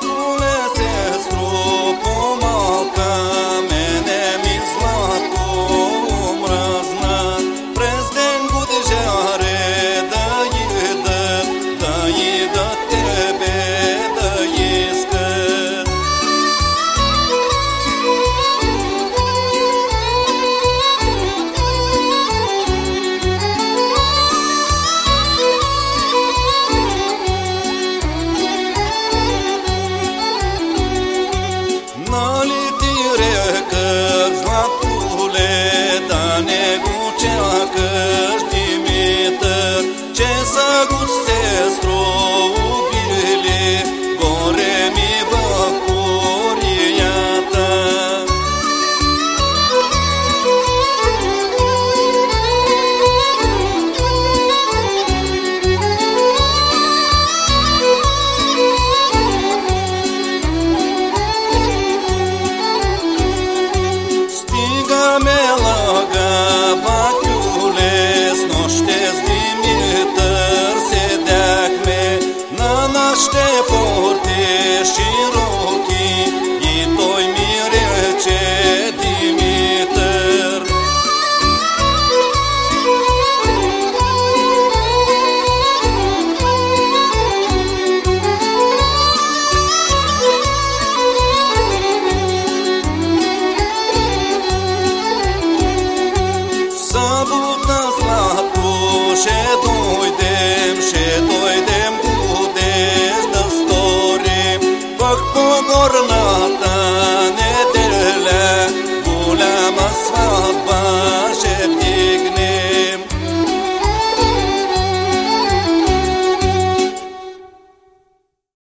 tú sangue, o.